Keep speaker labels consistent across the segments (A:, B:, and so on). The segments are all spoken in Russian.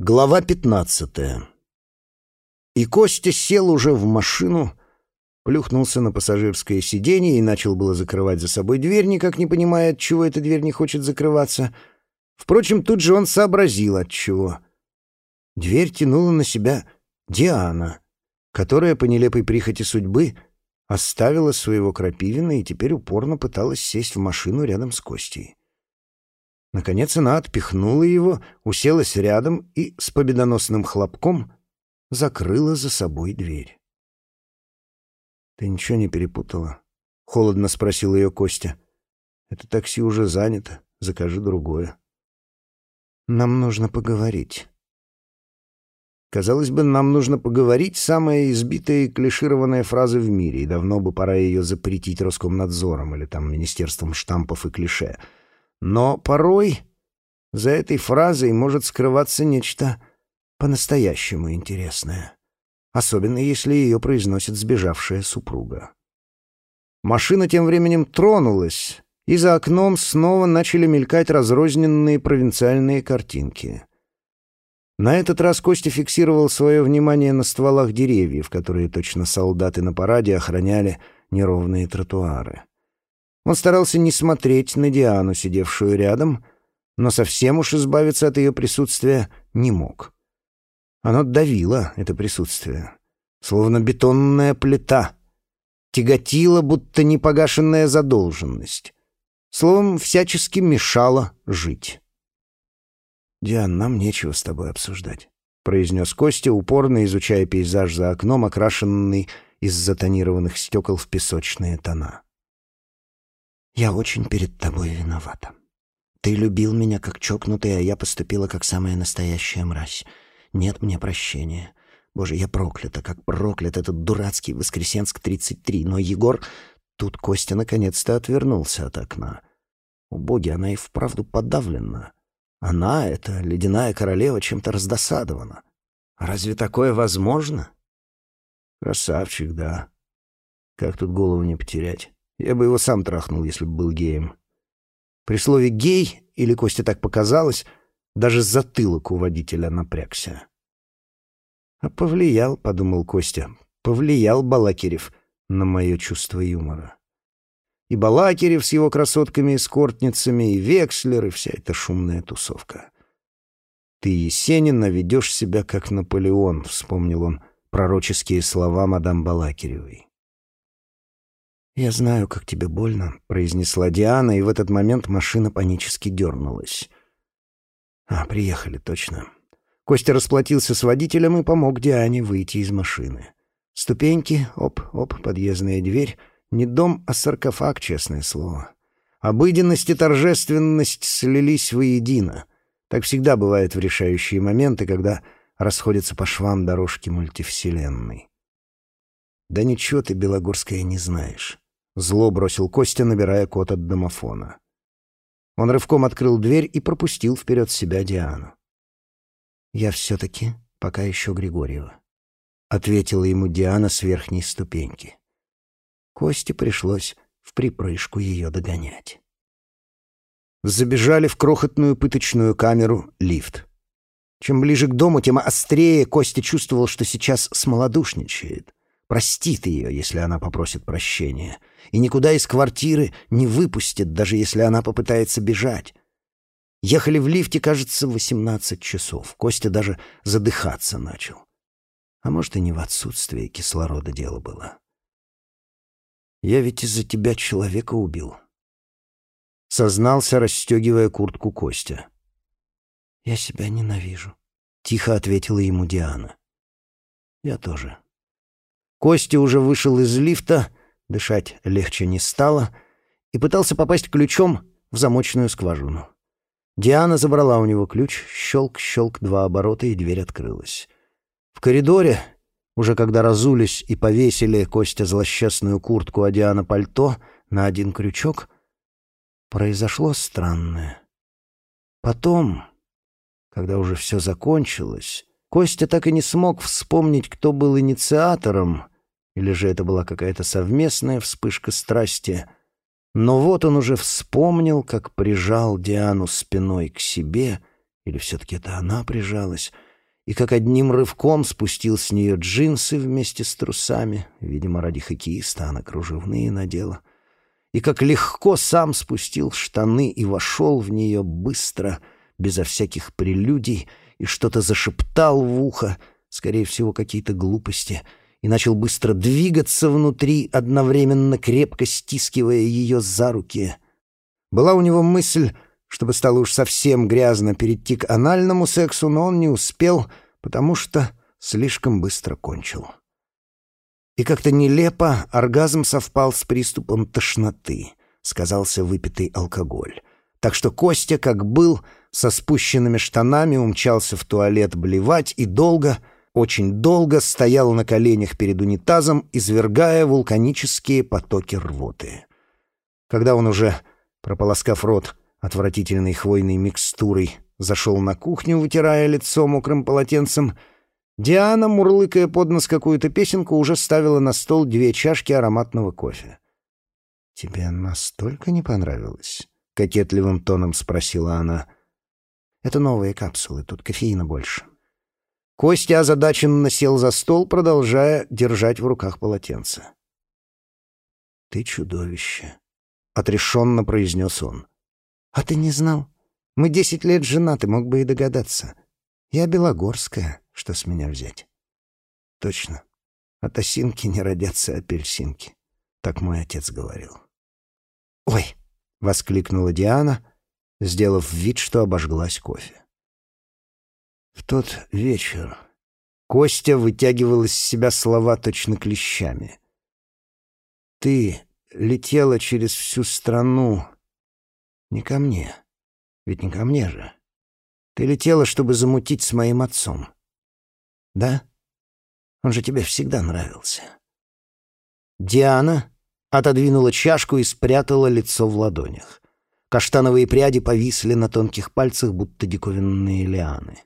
A: Глава пятнадцатая. И Костя сел уже в машину, плюхнулся на пассажирское сиденье и начал было закрывать за собой дверь, никак не понимая, от чего эта дверь не хочет закрываться. Впрочем, тут же он сообразил, от чего. Дверь тянула на себя Диана, которая по нелепой прихоти судьбы оставила своего Крапивина и теперь упорно пыталась сесть в машину рядом с Костей. Наконец она отпихнула его, уселась рядом и с победоносным хлопком закрыла за собой дверь. «Ты ничего не перепутала?» — холодно спросил ее Костя. «Это такси уже занято. Закажи другое». «Нам нужно поговорить». Казалось бы, нам нужно поговорить — самая избитая и клишированная фраза в мире, и давно бы пора ее запретить Роскомнадзором или там Министерством штампов и клише — но порой за этой фразой может скрываться нечто по-настоящему интересное, особенно если ее произносит сбежавшая супруга. Машина тем временем тронулась, и за окном снова начали мелькать разрозненные провинциальные картинки. На этот раз Костя фиксировал свое внимание на стволах деревьев, которые точно солдаты на параде охраняли неровные тротуары. Он старался не смотреть на Диану, сидевшую рядом, но совсем уж избавиться от ее присутствия не мог. Оно давило, это присутствие, словно бетонная плита, тяготило, будто непогашенная задолженность. Словом, всячески мешало жить. «Диан, нам нечего с тобой обсуждать», — произнес Костя, упорно изучая пейзаж за окном, окрашенный из затонированных стекол в песочные тона. Я очень перед тобой виновата. Ты любил меня как чокнутый, а я поступила как самая настоящая мразь. Нет мне прощения. Боже, я проклята, как проклят этот дурацкий Воскресенск-33. Но Егор... Тут Костя наконец-то отвернулся от окна. У боги, она и вправду подавлена. Она, эта ледяная королева, чем-то раздосадована. Разве такое возможно? Красавчик, да. Как тут голову не потерять? Я бы его сам трахнул, если бы был геем. При слове «гей» или Косте так показалось, даже затылок у водителя напрягся. «А повлиял», — подумал Костя, — «повлиял Балакирев на мое чувство юмора». И Балакирев с его красотками-эскортницами, и Векслер, и вся эта шумная тусовка. «Ты, Есенин, ведешь себя как Наполеон», — вспомнил он пророческие слова мадам Балакиревой. «Я знаю, как тебе больно», — произнесла Диана, и в этот момент машина панически дернулась. «А, приехали, точно». Костя расплатился с водителем и помог Диане выйти из машины. Ступеньки, оп-оп, подъездная дверь. Не дом, а саркофаг, честное слово. Обыденность и торжественность слились воедино. Так всегда бывает в решающие моменты, когда расходятся по швам дорожки мультивселенной. «Да ничего ты, Белогорская, не знаешь. Зло бросил Костя, набирая код от домофона. Он рывком открыл дверь и пропустил вперед себя Диану. «Я все-таки пока еще Григорьева», — ответила ему Диана с верхней ступеньки. Косте пришлось в припрыжку ее догонять. Забежали в крохотную пыточную камеру лифт. Чем ближе к дому, тем острее Костя чувствовал, что сейчас смолодушничает простит ее, если она попросит прощения, и никуда из квартиры не выпустит, даже если она попытается бежать. Ехали в лифте, кажется, восемнадцать часов. Костя даже задыхаться начал. А может, и не в отсутствии кислорода дело было. «Я ведь из-за тебя человека убил», — сознался, расстегивая куртку Костя. «Я себя ненавижу», — тихо ответила ему Диана. «Я тоже». Костя уже вышел из лифта, дышать легче не стало, и пытался попасть ключом в замочную скважину. Диана забрала у него ключ, щелк-щелк два оборота, и дверь открылась. В коридоре, уже когда разулись и повесили Костя злосчастную куртку, а Диана пальто на один крючок, произошло странное. Потом, когда уже все закончилось, Костя так и не смог вспомнить, кто был инициатором, или же это была какая-то совместная вспышка страсти. Но вот он уже вспомнил, как прижал Диану спиной к себе, или все-таки это она прижалась, и как одним рывком спустил с нее джинсы вместе с трусами, видимо, ради хоккеиста она кружевные надела, и как легко сам спустил штаны и вошел в нее быстро, безо всяких прелюдий, и что-то зашептал в ухо, скорее всего, какие-то глупости, и начал быстро двигаться внутри, одновременно крепко стискивая ее за руки. Была у него мысль чтобы стало уж совсем грязно перейти к анальному сексу, но он не успел, потому что слишком быстро кончил. И как-то нелепо оргазм совпал с приступом тошноты, сказался выпитый алкоголь. Так что Костя, как был, со спущенными штанами умчался в туалет блевать и долго, очень долго стоял на коленях перед унитазом, извергая вулканические потоки рвоты. Когда он уже, прополоскав рот, отвратительной хвойной микстурой, зашел на кухню, вытирая лицо мокрым полотенцем. Диана, мурлыкая под нос какую-то песенку, уже ставила на стол две чашки ароматного кофе. «Тебе настолько не понравилось?» — кокетливым тоном спросила она. «Это новые капсулы, тут кофеина больше». Костя озадаченно сел за стол, продолжая держать в руках полотенце. «Ты чудовище», — отрешенно произнес он. «А ты не знал? Мы десять лет женаты, мог бы и догадаться. Я Белогорская, что с меня взять?» «Точно. От осинки не родятся апельсинки», — так мой отец говорил. «Ой!» — воскликнула Диана, сделав вид, что обожглась кофе. В тот вечер Костя вытягивал из себя слова точно клещами. «Ты летела через всю страну, не ко мне. Ведь не ко мне же. Ты летела, чтобы замутить с моим отцом. Да? Он же тебе всегда нравился. Диана отодвинула чашку и спрятала лицо в ладонях. Каштановые пряди повисли на тонких пальцах, будто диковинные лианы.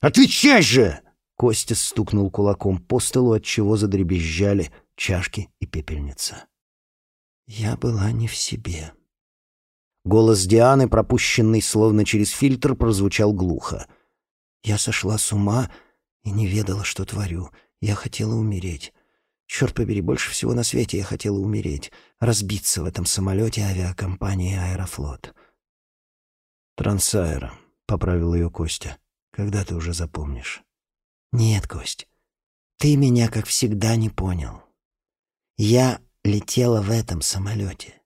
A: «Отвечай же!» Костя стукнул кулаком по столу, отчего задребезжали чашки и пепельница. «Я была не в себе», Голос Дианы, пропущенный словно через фильтр, прозвучал глухо. «Я сошла с ума и не ведала, что творю. Я хотела умереть. Черт побери, больше всего на свете я хотела умереть. Разбиться в этом самолете авиакомпании «Аэрофлот». «Трансаэро», — поправил ее Костя. «Когда ты уже запомнишь?» «Нет, Кость, ты меня, как всегда, не понял. Я летела в этом самолете.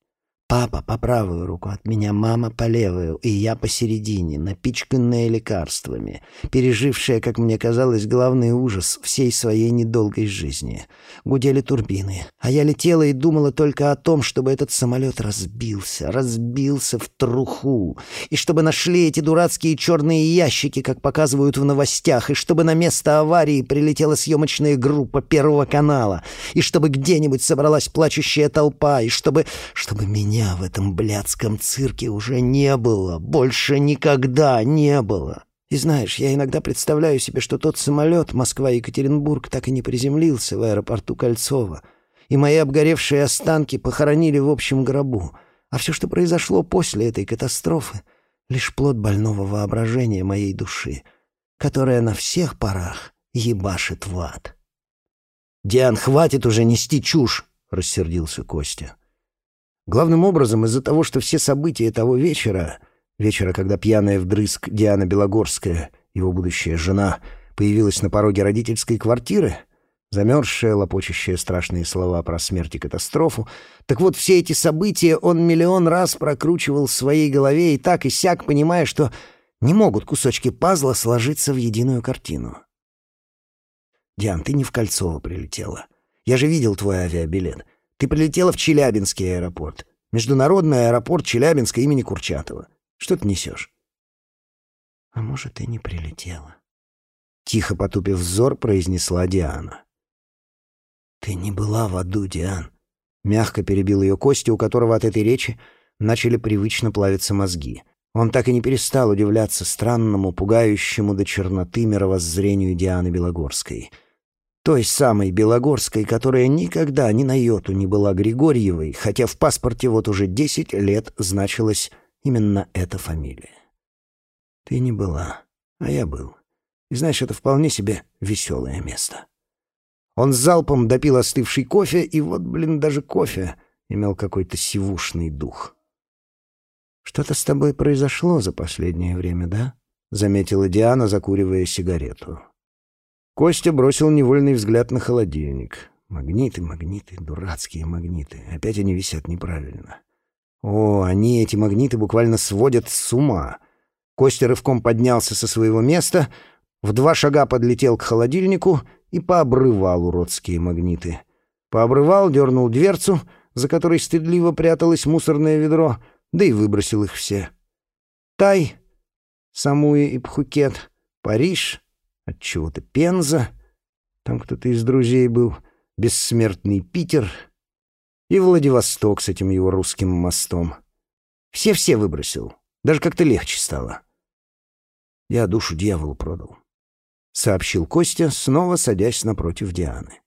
A: Папа по правую руку от меня, мама по левую, и я посередине, напичканная лекарствами, пережившая, как мне казалось, главный ужас всей своей недолгой жизни. Гудели турбины, а я летела и думала только о том, чтобы этот самолет разбился, разбился в труху, и чтобы нашли эти дурацкие черные ящики, как показывают в новостях, и чтобы на место аварии прилетела съемочная группа Первого канала, и чтобы где-нибудь собралась плачущая толпа, и чтобы... чтобы меня меня в этом блядском цирке уже не было, больше никогда не было. И знаешь, я иногда представляю себе, что тот самолет Москва-Екатеринбург так и не приземлился в аэропорту Кольцова, и мои обгоревшие останки похоронили в общем гробу. А все, что произошло после этой катастрофы, лишь плод больного воображения моей души, которая на всех парах ебашит в ад. «Диан, хватит уже нести чушь!» — рассердился Костя. Главным образом из-за того, что все события того вечера, вечера, когда пьяная вдрызг Диана Белогорская, его будущая жена, появилась на пороге родительской квартиры, замерзшая, лопочущая страшные слова про смерть и катастрофу. Так вот, все эти события он миллион раз прокручивал в своей голове и так и сяк, понимая, что не могут кусочки пазла сложиться в единую картину. «Диан, ты не в Кольцово прилетела. Я же видел твой авиабилет. Ты прилетела в Челябинский аэропорт. Международный аэропорт Челябинска имени Курчатова. Что ты несешь?» «А может, и не прилетела?» Тихо потупив взор, произнесла Диана. «Ты не была в аду, Диан!» Мягко перебил ее Костя, у которого от этой речи начали привычно плавиться мозги. Он так и не перестал удивляться странному, пугающему до черноты мировоззрению Дианы Белогорской — той самой Белогорской, которая никогда ни на йоту не была Григорьевой, хотя в паспорте вот уже десять лет значилась именно эта фамилия. Ты не была, а я был. И знаешь, это вполне себе веселое место. Он залпом допил остывший кофе, и вот, блин, даже кофе имел какой-то сивушный дух. «Что-то с тобой произошло за последнее время, да?» — заметила Диана, закуривая сигарету. Костя бросил невольный взгляд на холодильник. Магниты, магниты, дурацкие магниты. Опять они висят неправильно. О, они, эти магниты, буквально сводят с ума. Костя рывком поднялся со своего места, в два шага подлетел к холодильнику и пообрывал уродские магниты. Пообрывал, дернул дверцу, за которой стыдливо пряталось мусорное ведро, да и выбросил их все. Тай, Самуи и Пхукет, Париж, отчего-то Пенза, там кто-то из друзей был, бессмертный Питер и Владивосток с этим его русским мостом. Все-все выбросил, даже как-то легче стало. Я душу дьяволу продал. — сообщил Костя, снова садясь напротив Дианы.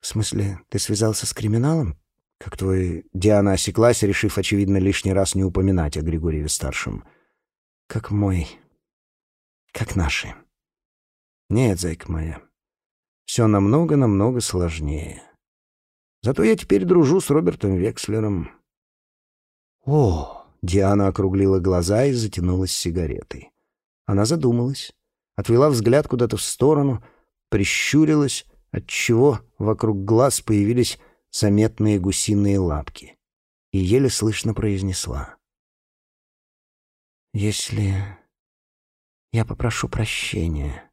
A: «В смысле, ты связался с криминалом? Как твой...» Диана осеклась, решив, очевидно, лишний раз не упоминать о Григорьеве-старшем. «Как мой... как наши». «Нет, зайка моя, все намного-намного сложнее. Зато я теперь дружу с Робертом Векслером». «О!» — Диана округлила глаза и затянулась сигаретой. Она задумалась отвела взгляд куда-то в сторону, прищурилась, отчего вокруг глаз появились заметные гусиные лапки, и еле слышно произнесла. «Если я попрошу прощения,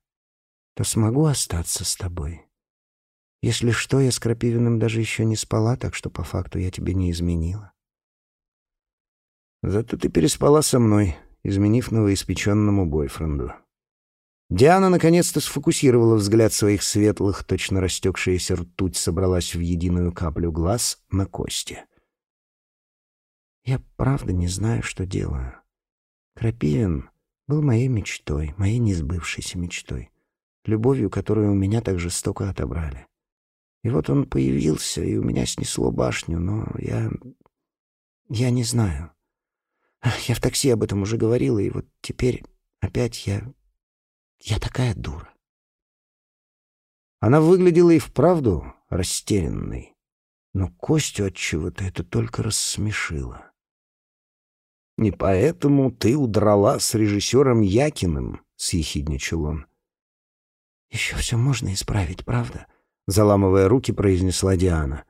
A: то смогу остаться с тобой. Если что, я с Крапивиным даже еще не спала, так что по факту я тебе не изменила». «Зато ты переспала со мной», изменив новоиспеченному бойфренду. Диана наконец-то сфокусировала взгляд своих светлых, точно растекшаяся ртуть собралась в единую каплю глаз на кости. «Я правда не знаю, что делаю. Крапивин был моей мечтой, моей несбывшейся мечтой, любовью, которую у меня так жестоко отобрали. И вот он появился, и у меня снесло башню, но я... я не знаю. Я в такси об этом уже говорила, и вот теперь опять я я такая дура. Она выглядела и вправду растерянной, но Костю от чего-то это только рассмешило. «Не поэтому ты удрала с режиссером Якиным», — съехидничал он. «Еще все можно исправить, правда?» — заламывая руки, произнесла Диана.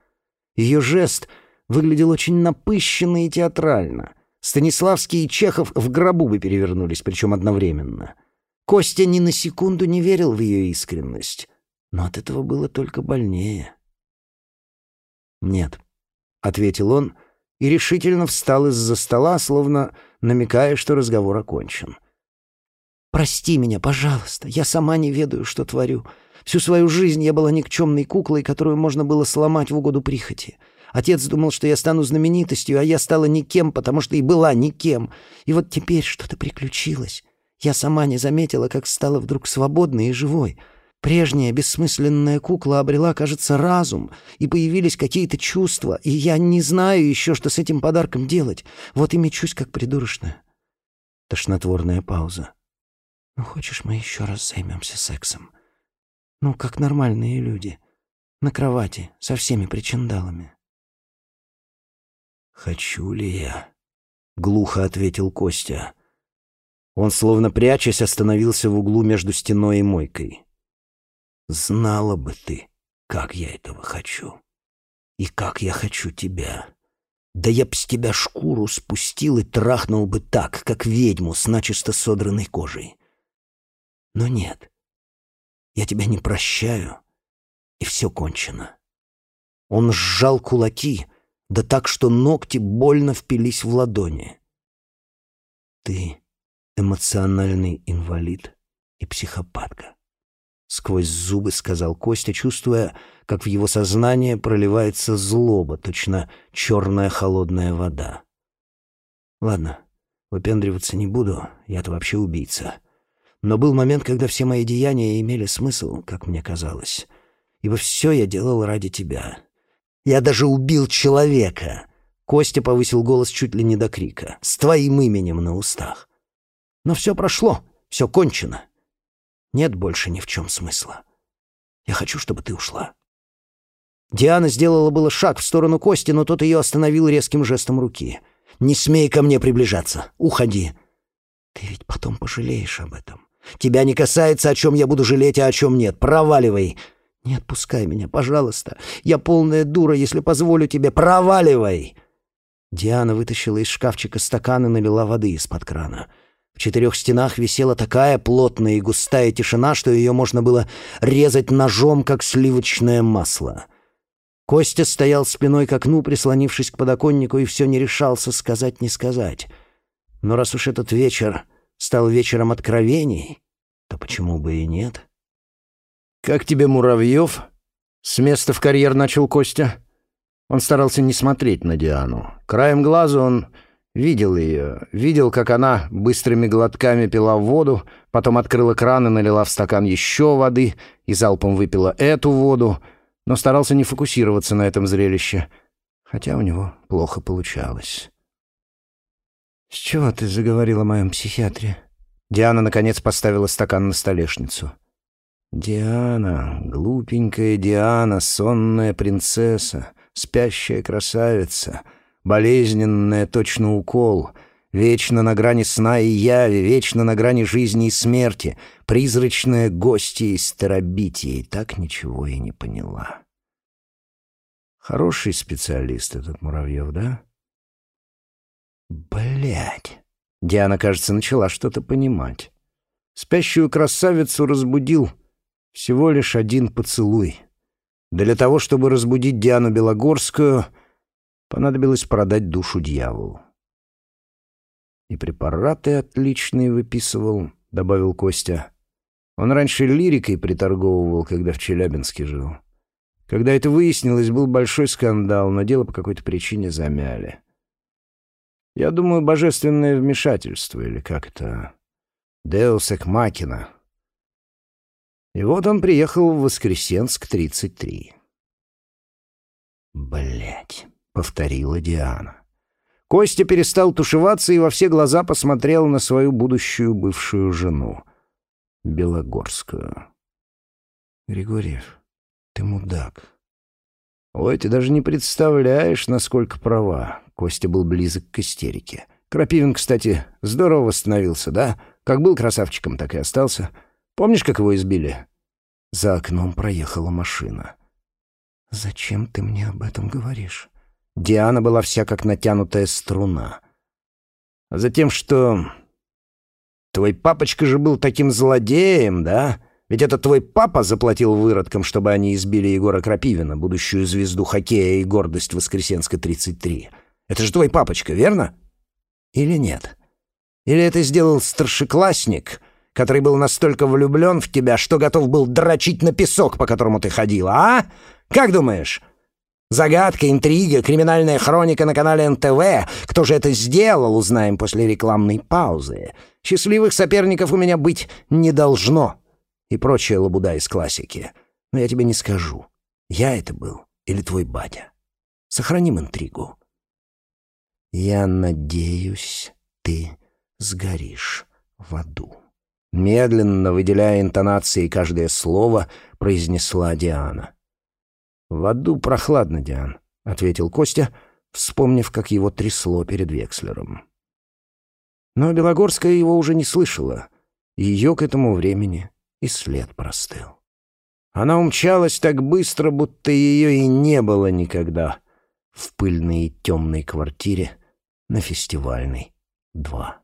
A: Ее жест выглядел очень напыщенно и театрально. Станиславский и Чехов в гробу бы перевернулись, причем одновременно. Костя ни на секунду не верил в ее искренность, но от этого было только больнее. «Нет», — ответил он и решительно встал из-за стола, словно намекая, что разговор окончен. «Прости меня, пожалуйста, я сама не ведаю, что творю. Всю свою жизнь я была никчемной куклой, которую можно было сломать в угоду прихоти. Отец думал, что я стану знаменитостью, а я стала никем, потому что и была никем. И вот теперь что-то приключилось. Я сама не заметила, как стала вдруг свободной и живой. Прежняя бессмысленная кукла обрела, кажется, разум, и появились какие-то чувства, и я не знаю еще, что с этим подарком делать. Вот и мечусь, как придурочная. Тошнотворная пауза. «Ну, хочешь, мы еще раз займемся сексом? Ну, как нормальные люди. На кровати, со всеми причиндалами».
B: «Хочу ли я?» — глухо ответил Костя. Он, словно прячась, остановился в углу между стеной и мойкой. «Знала бы ты, как я этого хочу. И как я хочу тебя. Да я б с тебя шкуру спустил и трахнул бы так, как ведьму с начисто содранной кожей. Но нет, я тебя не прощаю, и все кончено». Он сжал кулаки, да так, что ногти больно впились в ладони. «Ты эмоциональный инвалид и психопатка. Сквозь зубы сказал Костя, чувствуя, как в его сознание проливается злоба, точно черная холодная вода. Ладно, выпендриваться не буду, я-то вообще убийца. Но был момент, когда все мои деяния имели смысл, как мне казалось. Ибо все я делал ради тебя. Я даже убил человека. Костя повысил голос чуть ли не до крика. С твоим именем на устах. Но все прошло, все кончено. Нет больше ни в чем смысла. Я хочу, чтобы ты ушла». Диана сделала было шаг в сторону Кости, но тот ее остановил резким жестом руки. «Не смей ко мне приближаться. Уходи». «Ты ведь потом пожалеешь об этом. Тебя не касается, о чем я буду жалеть, а о чем нет. Проваливай!» «Не отпускай меня, пожалуйста. Я полная дура, если позволю тебе. Проваливай!» Диана вытащила из шкафчика стакан и налила воды из-под крана. В четырех стенах висела такая плотная и густая тишина, что ее можно было резать ножом, как сливочное масло. Костя стоял спиной к окну, прислонившись к подоконнику, и все не решался сказать не сказать. Но раз уж этот вечер стал вечером откровений, то почему бы и нет?
A: «Как тебе, Муравьев?» С места в карьер начал Костя. Он старался не смотреть на Диану. Краем глаза он видел ее, видел, как она быстрыми глотками пила воду, потом открыла кран и налила в стакан еще воды и залпом выпила эту воду — но старался не фокусироваться на этом зрелище, хотя у него плохо получалось.
B: «С чего ты заговорил о моем психиатре?»
A: Диана, наконец, поставила стакан на столешницу.
B: «Диана, глупенькая Диана, сонная принцесса, спящая красавица, болезненная точно укол — Вечно на грани сна и яви, вечно на грани жизни и смерти. Призрачная гостья из Терабитии так ничего и не поняла. Хороший специалист этот Муравьев, да? Блять. Диана, кажется, начала что-то понимать. Спящую красавицу разбудил всего лишь один поцелуй. Для того, чтобы разбудить Диану Белогорскую, понадобилось продать душу дьяволу. «И препараты отличные выписывал», — добавил Костя. «Он раньше лирикой приторговывал, когда в Челябинске жил. Когда это выяснилось, был большой скандал, но дело по какой-то причине замяли. Я думаю, божественное вмешательство, или как это... Деус Экмакина. И вот он приехал в Воскресенск, 33. Блять, повторила Диана. Костя перестал тушеваться и во все глаза посмотрел на свою будущую бывшую жену, Белогорскую. «Григорьев, ты мудак». «Ой, ты даже не представляешь, насколько права». Костя был близок к истерике. Крапивин, кстати, здорово восстановился, да? Как был красавчиком, так и остался. Помнишь, как его избили? За окном проехала машина. «Зачем ты мне об этом говоришь?» Диана была вся как натянутая струна. А затем, что... Твой папочка же был таким злодеем, да? Ведь это твой папа заплатил выродкам, чтобы они избили Егора Крапивина, будущую звезду хоккея и гордость Воскресенска-33. Это же твой папочка, верно? Или нет? Или это сделал старшеклассник, который был настолько влюблен в тебя, что готов был дрочить на песок, по которому ты ходила, а? Как думаешь?» Загадка, интрига, криминальная хроника на канале НТВ. Кто же это сделал, узнаем после рекламной паузы. Счастливых соперников у меня быть не должно. И прочая лабуда из классики. Но я тебе не скажу, я это был или твой батя. Сохраним интригу. Я надеюсь, ты сгоришь в аду. Медленно, выделяя интонацией каждое слово, произнесла Диана. «В аду прохладно, Диан», — ответил Костя, вспомнив, как его трясло перед Векслером. Но Белогорская его уже не слышала. Ее к этому времени и след простыл. Она умчалась так быстро, будто ее и не было никогда в пыльной и темной квартире на фестивальной 2.